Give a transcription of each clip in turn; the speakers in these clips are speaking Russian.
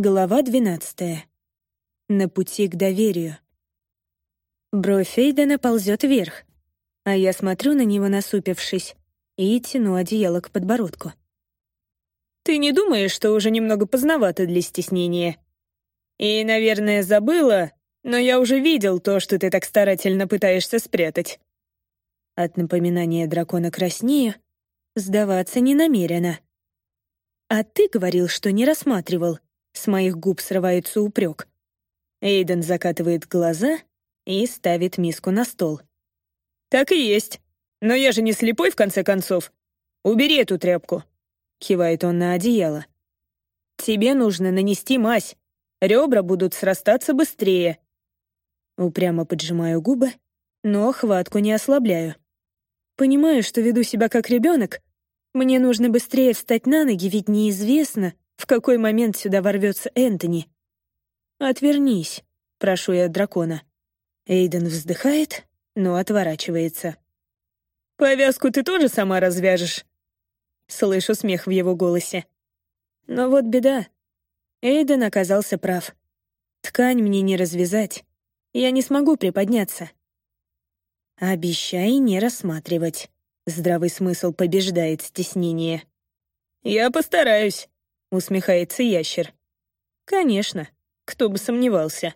Глава двенадцатая. На пути к доверию. Бровь Эйдена ползет вверх, а я смотрю на него, насупившись, и тяну одеяло к подбородку. «Ты не думаешь, что уже немного поздновато для стеснения? И, наверное, забыла, но я уже видел то, что ты так старательно пытаешься спрятать». От напоминания дракона краснею, сдаваться не намерена. «А ты говорил, что не рассматривал», с моих губ срывается упрек. Эйден закатывает глаза и ставит миску на стол. «Так и есть. Но я же не слепой, в конце концов. Убери эту тряпку», — кивает он на одеяло. «Тебе нужно нанести мазь. Ребра будут срастаться быстрее». Упрямо поджимаю губы, но хватку не ослабляю. Понимаю, что веду себя как ребенок. Мне нужно быстрее встать на ноги, ведь неизвестно, в какой момент сюда ворвется Энтони? «Отвернись», — прошу я дракона. Эйден вздыхает, но отворачивается. «Повязку ты тоже сама развяжешь?» Слышу смех в его голосе. Но вот беда. Эйден оказался прав. Ткань мне не развязать. Я не смогу приподняться. Обещай не рассматривать. Здравый смысл побеждает стеснение. «Я постараюсь», — усмехается ящер. «Конечно, кто бы сомневался».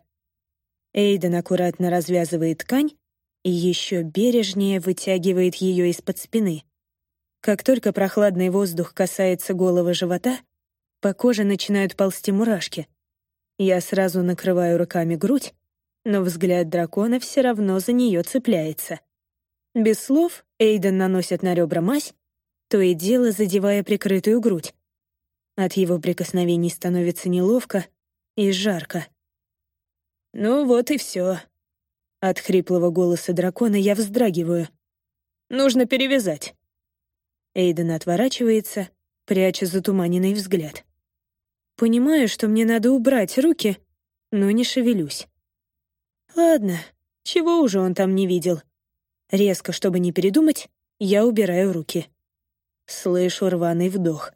Эйден аккуратно развязывает ткань и еще бережнее вытягивает ее из-под спины. Как только прохладный воздух касается голого живота, по коже начинают ползти мурашки. Я сразу накрываю руками грудь, но взгляд дракона все равно за нее цепляется. Без слов Эйден наносит на ребра мазь, то и дело задевая прикрытую грудь. От его прикосновений становится неловко и жарко. «Ну вот и все. От хриплого голоса дракона я вздрагиваю. «Нужно перевязать». Эйден отворачивается, пряча затуманенный взгляд. Понимаю, что мне надо убрать руки, но не шевелюсь. Ладно, чего уже он там не видел. Резко, чтобы не передумать, я убираю руки. Слышу рваный вдох.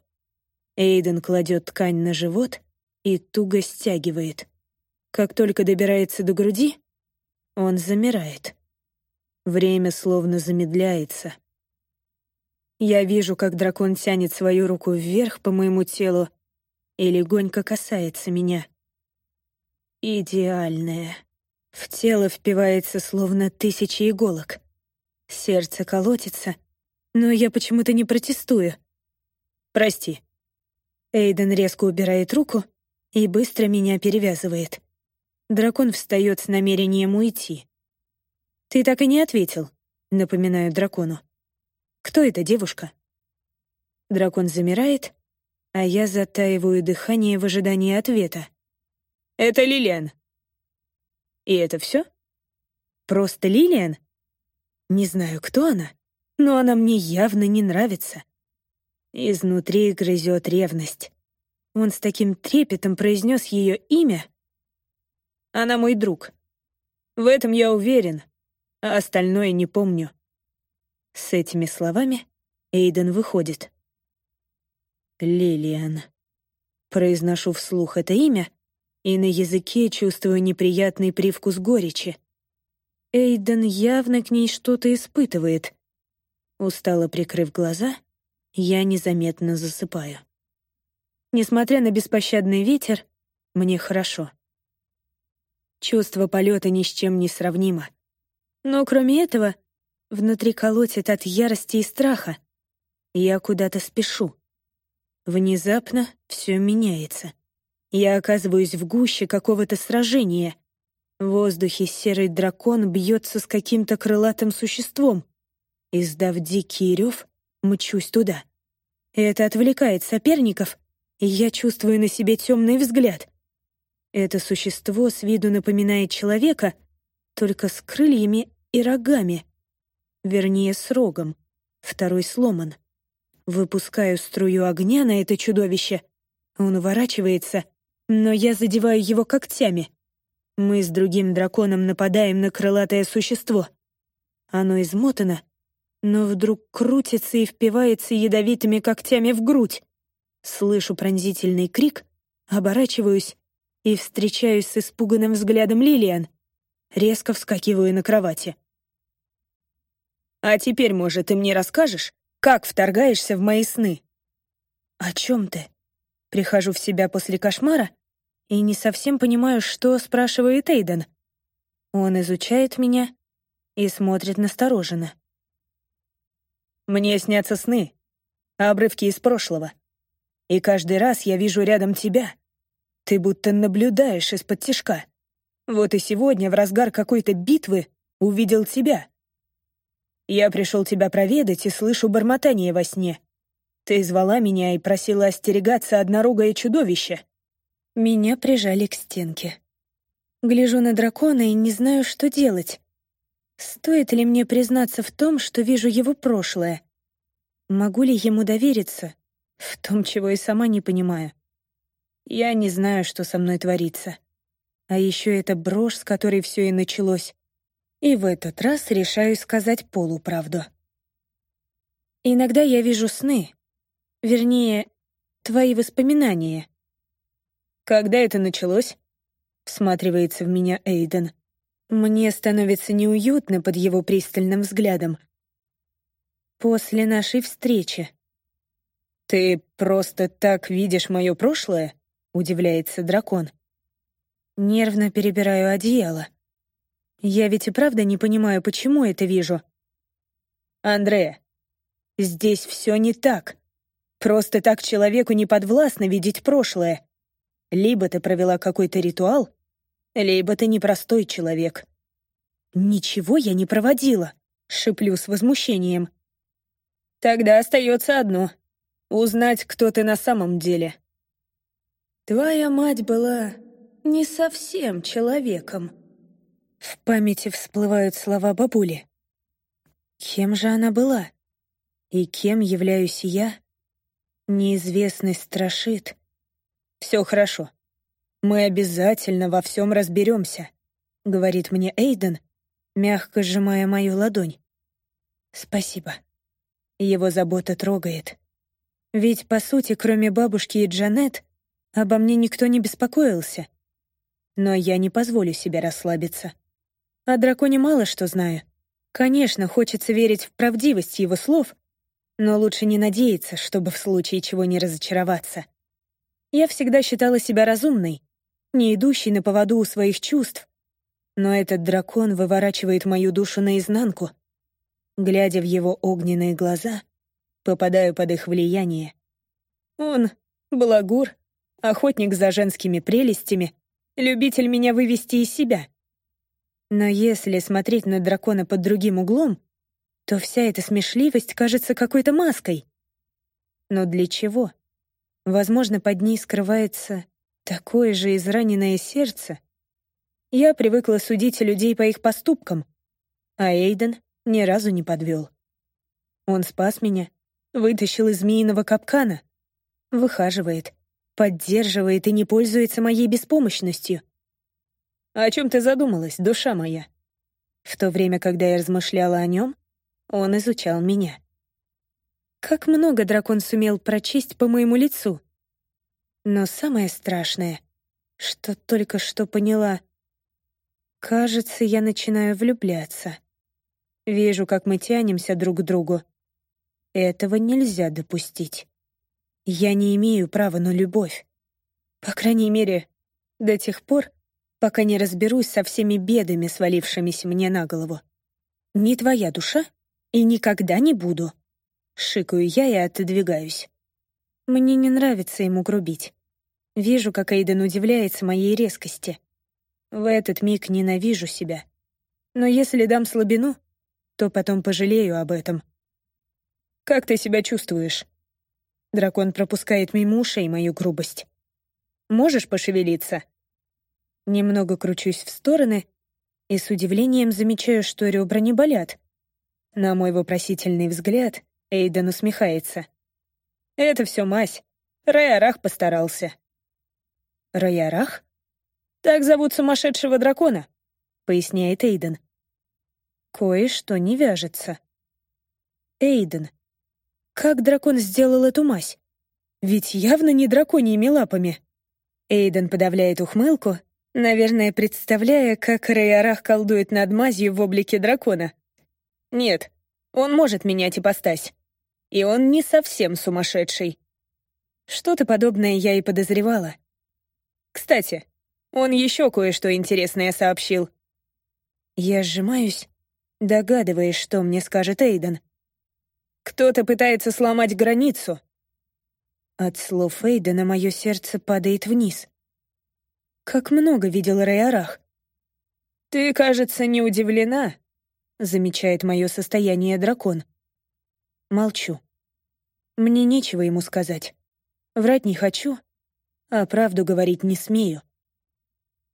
Эйден кладет ткань на живот и туго стягивает. Как только добирается до груди, он замирает. Время словно замедляется. Я вижу, как дракон тянет свою руку вверх по моему телу и легонько касается меня. Идеальное. В тело впивается словно тысячи иголок. Сердце колотится, но я почему-то не протестую. «Прости», Эйден резко убирает руку и быстро меня перевязывает. Дракон встает с намерением уйти. «Ты так и не ответил», — напоминаю дракону. «Кто эта девушка?» Дракон замирает, а я затаиваю дыхание в ожидании ответа. «Это Лилиан». «И это все? Просто Лилиан? Не знаю, кто она, но она мне явно не нравится. Изнутри грызет ревность. Он с таким трепетом произнес ее имя. Она мой друг. В этом я уверен, а остальное не помню. С этими словами Эйден выходит. Лилиан. Произношу вслух это имя, и на языке чувствую неприятный привкус горечи. Эйден явно к ней что-то испытывает. Устало прикрыв глаза — я незаметно засыпаю. Несмотря на беспощадный ветер, мне хорошо. Чувство полета ни с чем не сравнимо. Но кроме этого, внутри колотит от ярости и страха. Я куда-то спешу. Внезапно все меняется. Я оказываюсь в гуще какого-то сражения. В воздухе серый дракон бьется с каким-то крылатым существом. Издав дикий рев, мчусь туда. Это отвлекает соперников, и я чувствую на себе темный взгляд. Это существо с виду напоминает человека, только с крыльями и рогами. Вернее, с рогом. Второй сломан. Выпускаю струю огня на это чудовище. Он уворачивается, но я задеваю его когтями. Мы с другим драконом нападаем на крылатое существо. Оно измотано, но вдруг крутится и впивается ядовитыми когтями в грудь. Слышу пронзительный крик Оборачиваюсь и встречаюсь с испуганным взглядом Лилиан. Резко вскакиваю на кровати. «А теперь, может, ты мне расскажешь, как вторгаешься в мои сны?» «О чем ты?» Прихожу в себя после кошмара и не совсем понимаю, что спрашивает Эйден. Он изучает меня и смотрит настороженно. «Мне снятся сны, обрывки из прошлого. И каждый раз я вижу рядом тебя. Ты будто наблюдаешь из-под тишка. Вот и сегодня, в разгар какой-то битвы, увидел тебя. Я пришел тебя проведать и слышу бормотание во сне. Ты звала меня и просила остерегаться однорогое чудовище. Меня прижали к стенке. Гляжу на дракона и не знаю, что делать. Стоит ли мне признаться в том, что вижу его прошлое? Могу ли ему довериться? В том, чего и сама не понимаю. Я не знаю, что со мной творится. А еще это брошь, с которой все и началось. И в этот раз решаю сказать полуправду. Иногда я вижу сны. Вернее, твои воспоминания. Когда это началось? Всматривается в меня Эйден. Мне становится неуютно под его пристальным взглядом. После нашей встречи. «Ты просто так видишь мое прошлое?» — удивляется дракон. Нервно перебираю одеяло. Я ведь и правда не понимаю, почему это вижу. Андрея, здесь все не так. Просто так человеку не подвластно видеть прошлое. Либо ты провела какой-то ритуал, либо ты непростой человек. Ничего я не проводила, шиплю с возмущением. Тогда остается одно Узнать, кто ты на самом деле. Твоя мать была не совсем человеком. В памяти всплывают слова бабули. Кем же она была? И кем являюсь я? Неизвестность страшит. Все хорошо. Мы обязательно во всем разберемся, говорит мне Эйден, мягко сжимая мою ладонь. Спасибо. Его забота трогает. Ведь, по сути, кроме бабушки и Джанет, обо мне никто не беспокоился. Но я не позволю себе расслабиться. О драконе мало что знаю. Конечно, хочется верить в правдивость его слов, но лучше не надеяться, чтобы в случае чего не разочароваться. Я всегда считала себя разумной, не идущей на поводу у своих чувств, но этот дракон выворачивает мою душу наизнанку. Глядя в его огненные глаза — попадаю под их влияние. Он — балагур, охотник за женскими прелестями, любитель меня вывести из себя. Но если смотреть на дракона под другим углом, то вся эта смешливость кажется какой-то маской. Но для чего? Возможно, под ней скрывается такое же израненное сердце. Я привыкла судить людей по их поступкам, а Эйден ни разу не подвел. Он спас меня, Вытащил из змеиного капкана. Выхаживает, поддерживает и не пользуется моей беспомощностью. «О чем ты задумалась, душа моя?» В то время, когда я размышляла о нем, он изучал меня. Как много дракон сумел прочесть по моему лицу. Но самое страшное, что только что поняла, кажется, я начинаю влюбляться. Вижу, как мы тянемся друг к другу, этого нельзя допустить. Я не имею права на любовь. По крайней мере, до тех пор, пока не разберусь со всеми бедами, свалившимися мне на голову. Не твоя душа и никогда не буду. Шикаю я и отодвигаюсь. Мне не нравится ему грубить. Вижу, как Эйден удивляется моей резкости. В этот миг ненавижу себя. Но если дам слабину, то потом пожалею об этом. Как ты себя чувствуешь?» Дракон пропускает мимо ушей мою грубость. «Можешь пошевелиться?» Немного кручусь в стороны и с удивлением замечаю, что ребра не болят. На мой вопросительный взгляд Эйден усмехается. «Это все мазь. Раярах постарался». «Раярах?» «Так зовут сумасшедшего дракона», — поясняет Эйден. «Кое-что не вяжется». «Эйден, как дракон сделал эту мазь? Ведь явно не драконьими лапами. Эйден подавляет ухмылку, наверное, представляя, как Рейарах колдует над мазью в облике дракона. Нет, он может менять ипостась. И он не совсем сумасшедший. Что-то подобное я и подозревала. Кстати, он еще кое-что интересное сообщил. Я сжимаюсь, догадываясь, что мне скажет Эйден. Кто-то пытается сломать границу. От слов Эйдена мое сердце падает вниз. Как много видел Рейарах. «Ты, кажется, не удивлена», — замечает мое состояние дракон. Молчу. Мне нечего ему сказать. Врать не хочу, а правду говорить не смею.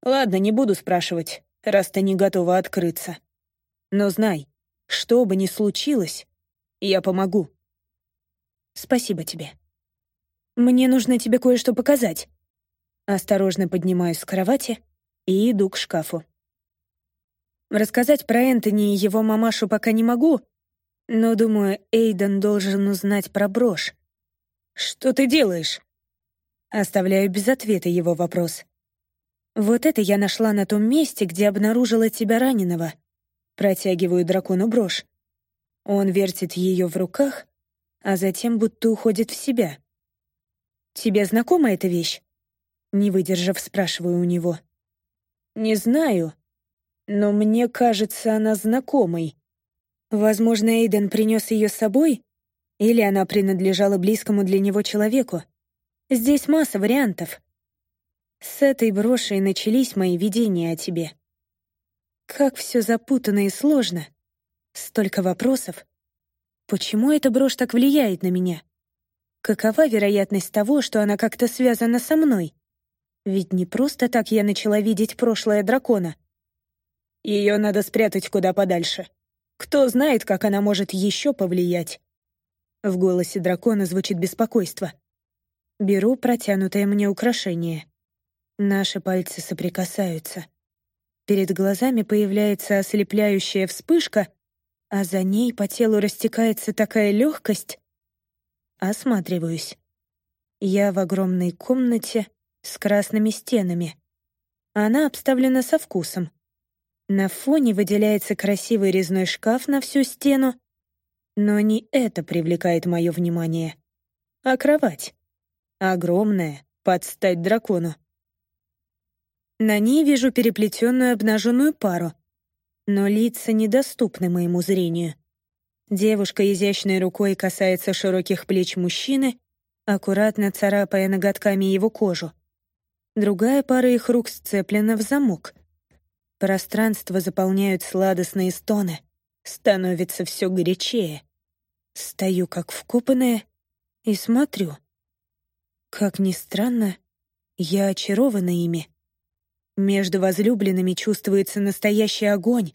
Ладно, не буду спрашивать, раз ты не готова открыться. Но знай, что бы ни случилось, я помогу. Спасибо тебе. Мне нужно тебе кое-что показать. Осторожно поднимаюсь с кровати и иду к шкафу. Рассказать про Энтони и его мамашу пока не могу, но, думаю, Эйден должен узнать про брошь. «Что ты делаешь?» Оставляю без ответа его вопрос. «Вот это я нашла на том месте, где обнаружила тебя раненого». Протягиваю дракону брошь. Он вертит ее в руках, а затем будто уходит в себя. «Тебе знакома эта вещь?» Не выдержав, спрашиваю у него. «Не знаю, но мне кажется она знакомой. Возможно, Эйден принес ее с собой или она принадлежала близкому для него человеку? Здесь масса вариантов. С этой брошей начались мои видения о тебе. Как все запутанно и сложно. Столько вопросов. Почему эта брошь так влияет на меня? Какова вероятность того, что она как-то связана со мной? Ведь не просто так я начала видеть прошлое дракона. Ее надо спрятать куда подальше. Кто знает, как она может еще повлиять. В голосе дракона звучит беспокойство. Беру протянутое мне украшение. Наши пальцы соприкасаются. Перед глазами появляется ослепляющая вспышка, а за ней по телу растекается такая легкость. Осматриваюсь. Я в огромной комнате с красными стенами. Она обставлена со вкусом. На фоне выделяется красивый резной шкаф на всю стену, но не это привлекает мое внимание, а кровать. Огромная, под стать дракону. На ней вижу переплетенную обнаженную пару, но лица недоступны моему зрению. Девушка изящной рукой касается широких плеч мужчины, аккуратно царапая ноготками его кожу. Другая пара их рук сцеплена в замок. Пространство заполняют сладостные стоны — становится все горячее. Стою как вкопанная и смотрю. Как ни странно, я очарована ими. Между возлюбленными чувствуется настоящий огонь,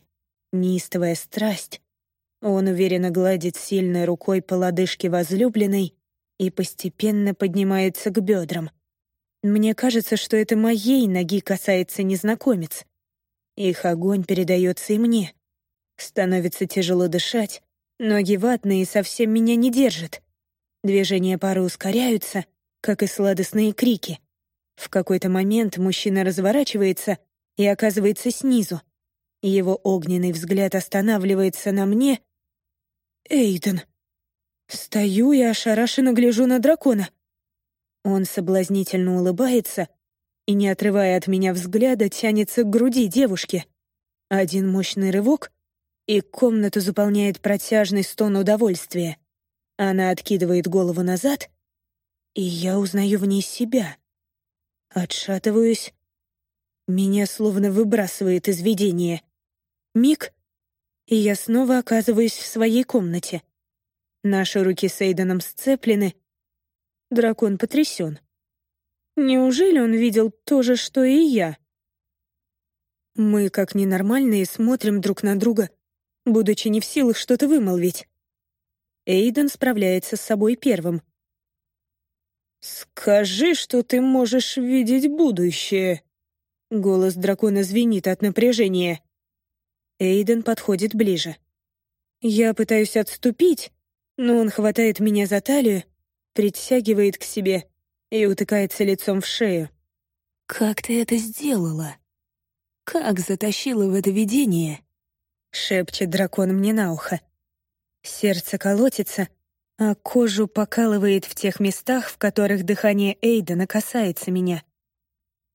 неистовая страсть. Он уверенно гладит сильной рукой по лодыжке возлюбленной и постепенно поднимается к бедрам. Мне кажется, что это моей ноги касается незнакомец. Их огонь передается и мне. Становится тяжело дышать, ноги ватные совсем меня не держат. Движения пары ускоряются, как и сладостные крики. В какой-то момент мужчина разворачивается и оказывается снизу. Его огненный взгляд останавливается на мне. «Эйден!» Стою и ошарашенно гляжу на дракона. Он соблазнительно улыбается и, не отрывая от меня взгляда, тянется к груди девушки. Один мощный рывок, и комнату заполняет протяжный стон удовольствия. Она откидывает голову назад, и я узнаю в ней себя. Отшатываюсь. Меня словно выбрасывает из видения. Миг, и я снова оказываюсь в своей комнате. Наши руки с Эйденом сцеплены. Дракон потрясен. Неужели он видел то же, что и я? Мы, как ненормальные, смотрим друг на друга будучи не в силах что-то вымолвить. Эйден справляется с собой первым. «Скажи, что ты можешь видеть будущее!» Голос дракона звенит от напряжения. Эйден подходит ближе. Я пытаюсь отступить, но он хватает меня за талию, притягивает к себе и утыкается лицом в шею. «Как ты это сделала? Как затащила в это видение?» — шепчет дракон мне на ухо. Сердце колотится, а кожу покалывает в тех местах, в которых дыхание Эйдена касается меня.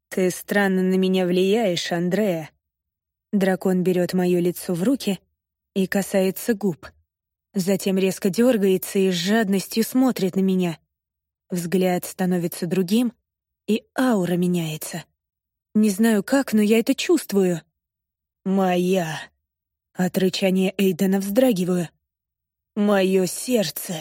«Ты странно на меня влияешь, Андрея». Дракон берет мое лицо в руки и касается губ. Затем резко дергается и с жадностью смотрит на меня. Взгляд становится другим, и аура меняется. Не знаю как, но я это чувствую. «Моя!» От рычания Эйдена вздрагиваю. «Мое сердце!»